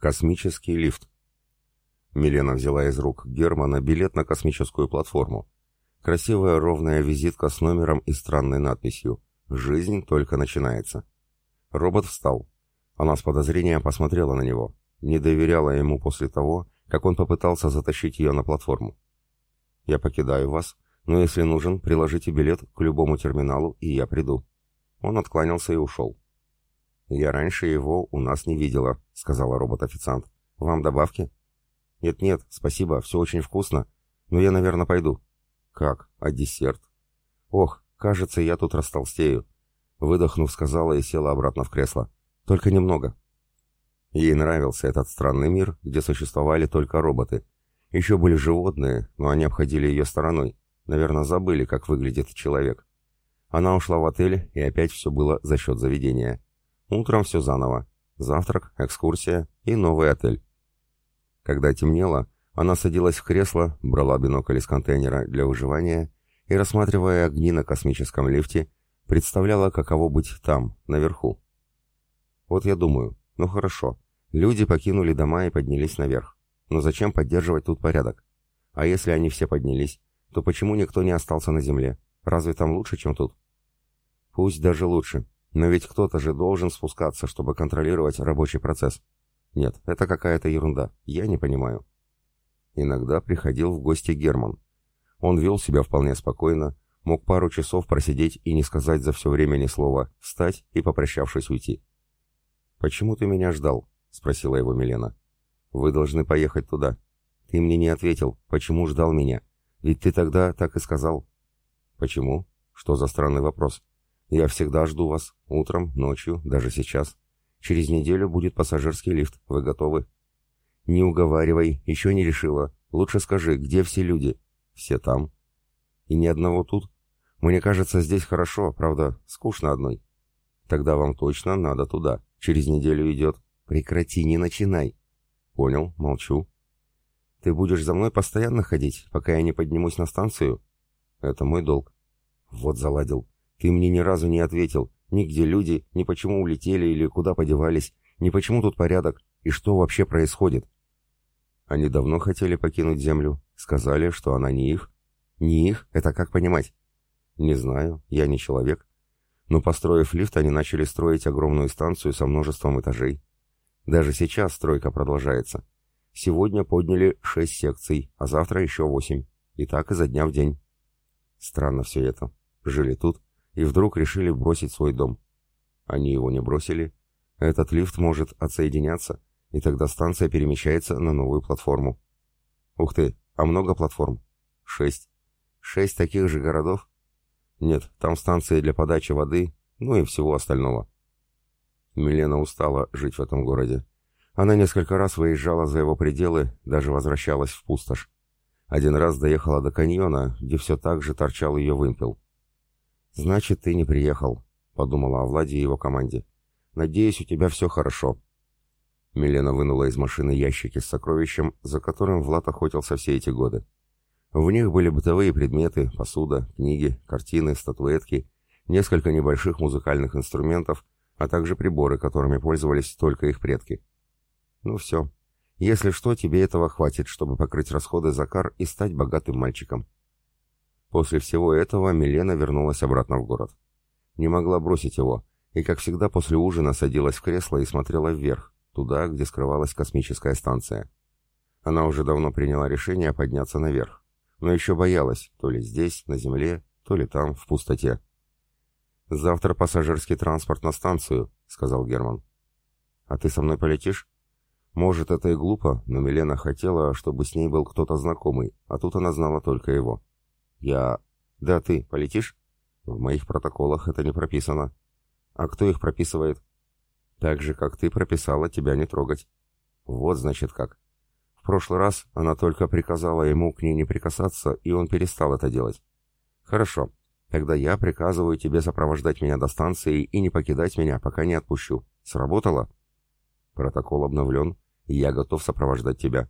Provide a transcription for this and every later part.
Космический лифт. Милена взяла из рук Германа билет на космическую платформу. Красивая ровная визитка с номером и странной надписью «Жизнь только начинается». Робот встал. Она с подозрением посмотрела на него. Не доверяла ему после того, как он попытался затащить ее на платформу. «Я покидаю вас, но если нужен, приложите билет к любому терминалу, и я приду». Он откланялся и ушел. «Я раньше его у нас не видела», — сказала робот-официант. «Вам добавки?» «Нет-нет, спасибо, все очень вкусно, но я, наверное, пойду». «Как? А десерт?» «Ох, кажется, я тут растолстею», — выдохнув, сказала и села обратно в кресло. «Только немного». Ей нравился этот странный мир, где существовали только роботы. Еще были животные, но они обходили ее стороной. Наверное, забыли, как выглядит человек. Она ушла в отель, и опять все было за счет заведения. Утром все заново. Завтрак, экскурсия и новый отель. Когда темнело, она садилась в кресло, брала бинокль из контейнера для выживания и, рассматривая огни на космическом лифте, представляла, каково быть там, наверху. Вот я думаю, ну хорошо, люди покинули дома и поднялись наверх. Но зачем поддерживать тут порядок? А если они все поднялись, то почему никто не остался на земле? Разве там лучше, чем тут? Пусть даже лучше. Но ведь кто-то же должен спускаться, чтобы контролировать рабочий процесс. Нет, это какая-то ерунда. Я не понимаю. Иногда приходил в гости Герман. Он вел себя вполне спокойно, мог пару часов просидеть и не сказать за все время ни слова, встать и, попрощавшись, уйти. «Почему ты меня ждал?» — спросила его Милена. «Вы должны поехать туда. Ты мне не ответил, почему ждал меня. Ведь ты тогда так и сказал». «Почему? Что за странный вопрос? Я всегда жду вас. Утром, ночью, даже сейчас. Через неделю будет пассажирский лифт. Вы готовы?» «Не уговаривай, еще не решила. Лучше скажи, где все люди?» «Все там». «И ни одного тут?» «Мне кажется, здесь хорошо, правда, скучно одной». «Тогда вам точно надо туда». Через неделю идет. Прекрати, не начинай. Понял, молчу. Ты будешь за мной постоянно ходить, пока я не поднимусь на станцию? Это мой долг. Вот заладил. Ты мне ни разу не ответил. Ни где люди, ни почему улетели или куда подевались, ни почему тут порядок, и что вообще происходит. Они давно хотели покинуть Землю. Сказали, что она не их. Не их? Это как понимать? Не знаю, я не человек. Но построив лифт, они начали строить огромную станцию со множеством этажей. Даже сейчас стройка продолжается. Сегодня подняли шесть секций, а завтра еще восемь. И так изо дня в день. Странно все это. Жили тут и вдруг решили бросить свой дом. Они его не бросили. Этот лифт может отсоединяться, и тогда станция перемещается на новую платформу. Ух ты, а много платформ? Шесть. Шесть таких же городов? Нет, там станции для подачи воды, ну и всего остального. Милена устала жить в этом городе. Она несколько раз выезжала за его пределы, даже возвращалась в пустошь. Один раз доехала до каньона, где все так же торчал ее вымпел. «Значит, ты не приехал», — подумала о Владе и его команде. «Надеюсь, у тебя все хорошо». Милена вынула из машины ящики с сокровищем, за которым Влад охотился все эти годы. В них были бытовые предметы, посуда, книги, картины, статуэтки, несколько небольших музыкальных инструментов, а также приборы, которыми пользовались только их предки. Ну все. Если что, тебе этого хватит, чтобы покрыть расходы за кар и стать богатым мальчиком. После всего этого Милена вернулась обратно в город. Не могла бросить его, и, как всегда, после ужина садилась в кресло и смотрела вверх, туда, где скрывалась космическая станция. Она уже давно приняла решение подняться наверх но еще боялась, то ли здесь, на земле, то ли там, в пустоте. «Завтра пассажирский транспорт на станцию», — сказал Герман. «А ты со мной полетишь?» Может, это и глупо, но Милена хотела, чтобы с ней был кто-то знакомый, а тут она знала только его. «Я...» «Да ты полетишь?» «В моих протоколах это не прописано». «А кто их прописывает?» «Так же, как ты прописала тебя не трогать». «Вот, значит, как». В прошлый раз она только приказала ему к ней не прикасаться, и он перестал это делать. «Хорошо, тогда я приказываю тебе сопровождать меня до станции и не покидать меня, пока не отпущу. Сработало?» «Протокол обновлен, и я готов сопровождать тебя».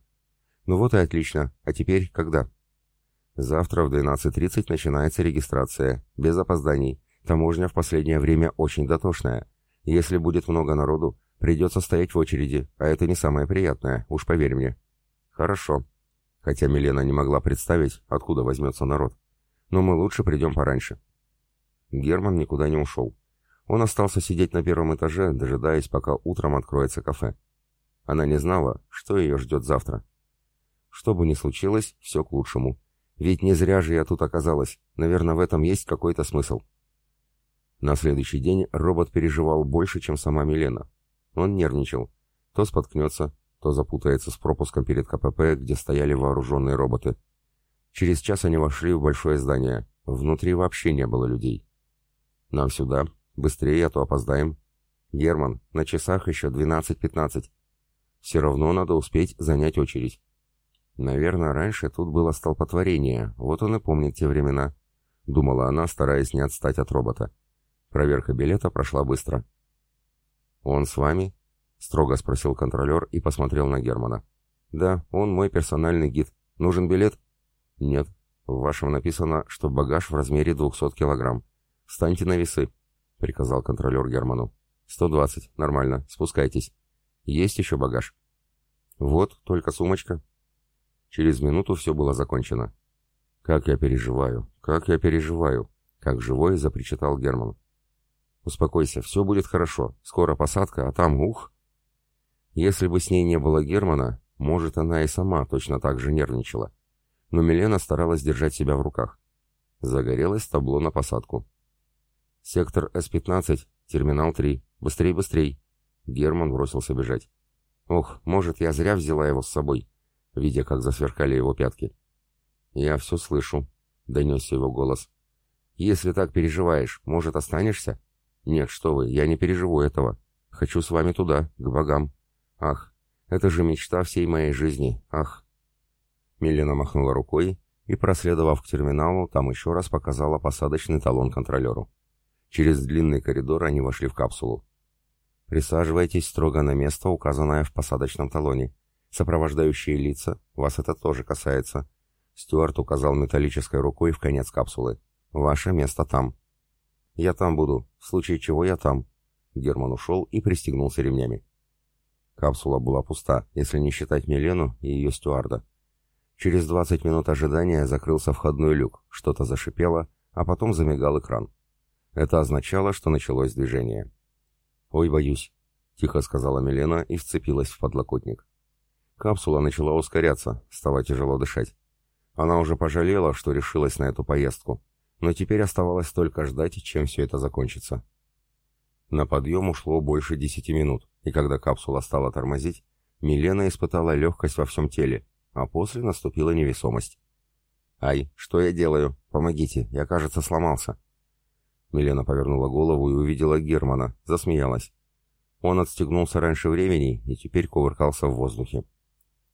«Ну вот и отлично. А теперь когда?» «Завтра в 12.30 начинается регистрация, без опозданий. Таможня в последнее время очень дотошная. Если будет много народу, Придется стоять в очереди, а это не самое приятное, уж поверь мне. Хорошо. Хотя Милена не могла представить, откуда возьмется народ. Но мы лучше придем пораньше. Герман никуда не ушел. Он остался сидеть на первом этаже, дожидаясь, пока утром откроется кафе. Она не знала, что ее ждет завтра. Что бы ни случилось, все к лучшему. Ведь не зря же я тут оказалась. Наверное, в этом есть какой-то смысл. На следующий день робот переживал больше, чем сама Милена. Он нервничал. То споткнется, то запутается с пропуском перед КПП, где стояли вооруженные роботы. Через час они вошли в большое здание. Внутри вообще не было людей. «Нам сюда. Быстрее, а то опоздаем». «Герман, на часах еще 12.15. Все равно надо успеть занять очередь». Наверное, раньше тут было столпотворение, вот он и помнит те времена. Думала она, стараясь не отстать от робота. Проверка билета прошла быстро. «Он с вами?» — строго спросил контролер и посмотрел на Германа. «Да, он мой персональный гид. Нужен билет?» «Нет. В вашем написано, что багаж в размере 200 килограмм. Встаньте на весы», — приказал контролер Герману. «120. Нормально. Спускайтесь. Есть еще багаж?» «Вот, только сумочка». Через минуту все было закончено. «Как я переживаю! Как я переживаю!» Как живой запричитал Герман. Успокойся, все будет хорошо. Скоро посадка, а там ух. Если бы с ней не было Германа, может, она и сама точно так же нервничала. Но Милена старалась держать себя в руках. Загорелось табло на посадку. Сектор С-15, терминал 3. Быстрей, быстрей. Герман бросился бежать. Ох, может, я зря взяла его с собой, видя, как засверкали его пятки. Я все слышу, донесся его голос. Если так переживаешь, может, останешься? «Нет, что вы, я не переживу этого. Хочу с вами туда, к богам. Ах, это же мечта всей моей жизни, ах!» Милена махнула рукой и, проследовав к терминалу, там еще раз показала посадочный талон контролеру. Через длинный коридор они вошли в капсулу. «Присаживайтесь строго на место, указанное в посадочном талоне. Сопровождающие лица, вас это тоже касается». Стюарт указал металлической рукой в конец капсулы. «Ваше место там». «Я там буду. В случае чего я там». Герман ушел и пристегнулся ремнями. Капсула была пуста, если не считать Милену и ее стюарда. Через 20 минут ожидания закрылся входной люк, что-то зашипело, а потом замигал экран. Это означало, что началось движение. «Ой, боюсь», — тихо сказала Милена и вцепилась в подлокотник. Капсула начала ускоряться, стало тяжело дышать. Она уже пожалела, что решилась на эту поездку но теперь оставалось только ждать, чем все это закончится. На подъем ушло больше десяти минут, и когда капсула стала тормозить, Милена испытала легкость во всем теле, а после наступила невесомость. «Ай, что я делаю? Помогите, я, кажется, сломался». Милена повернула голову и увидела Германа, засмеялась. Он отстегнулся раньше времени и теперь кувыркался в воздухе.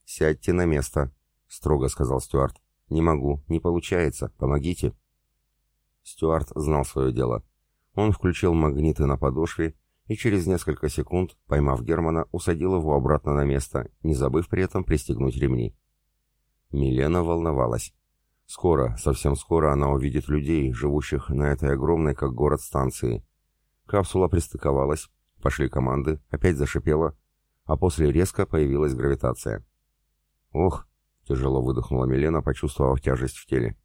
«Сядьте на место», — строго сказал Стюарт. «Не могу, не получается, помогите». Стюарт знал свое дело. Он включил магниты на подошве и через несколько секунд, поймав Германа, усадил его обратно на место, не забыв при этом пристегнуть ремни. Милена волновалась. Скоро, совсем скоро она увидит людей, живущих на этой огромной, как город, станции. Капсула пристыковалась, пошли команды, опять зашипела, а после резко появилась гравитация. «Ох!» — тяжело выдохнула Милена, почувствовав тяжесть в теле.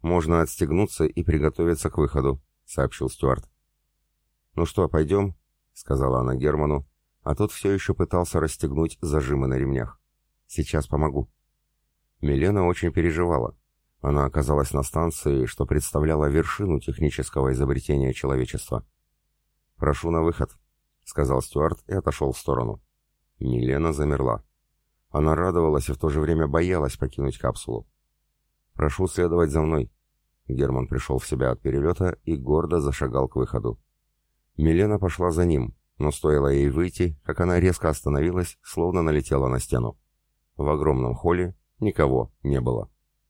«Можно отстегнуться и приготовиться к выходу», — сообщил Стюарт. «Ну что, пойдем?» — сказала она Герману, а тот все еще пытался расстегнуть зажимы на ремнях. «Сейчас помогу». Милена очень переживала. Она оказалась на станции, что представляла вершину технического изобретения человечества. «Прошу на выход», — сказал Стюарт и отошел в сторону. Милена замерла. Она радовалась и в то же время боялась покинуть капсулу. «Прошу следовать за мной». Герман пришел в себя от перелета и гордо зашагал к выходу. Милена пошла за ним, но стоило ей выйти, как она резко остановилась, словно налетела на стену. В огромном холле никого не было.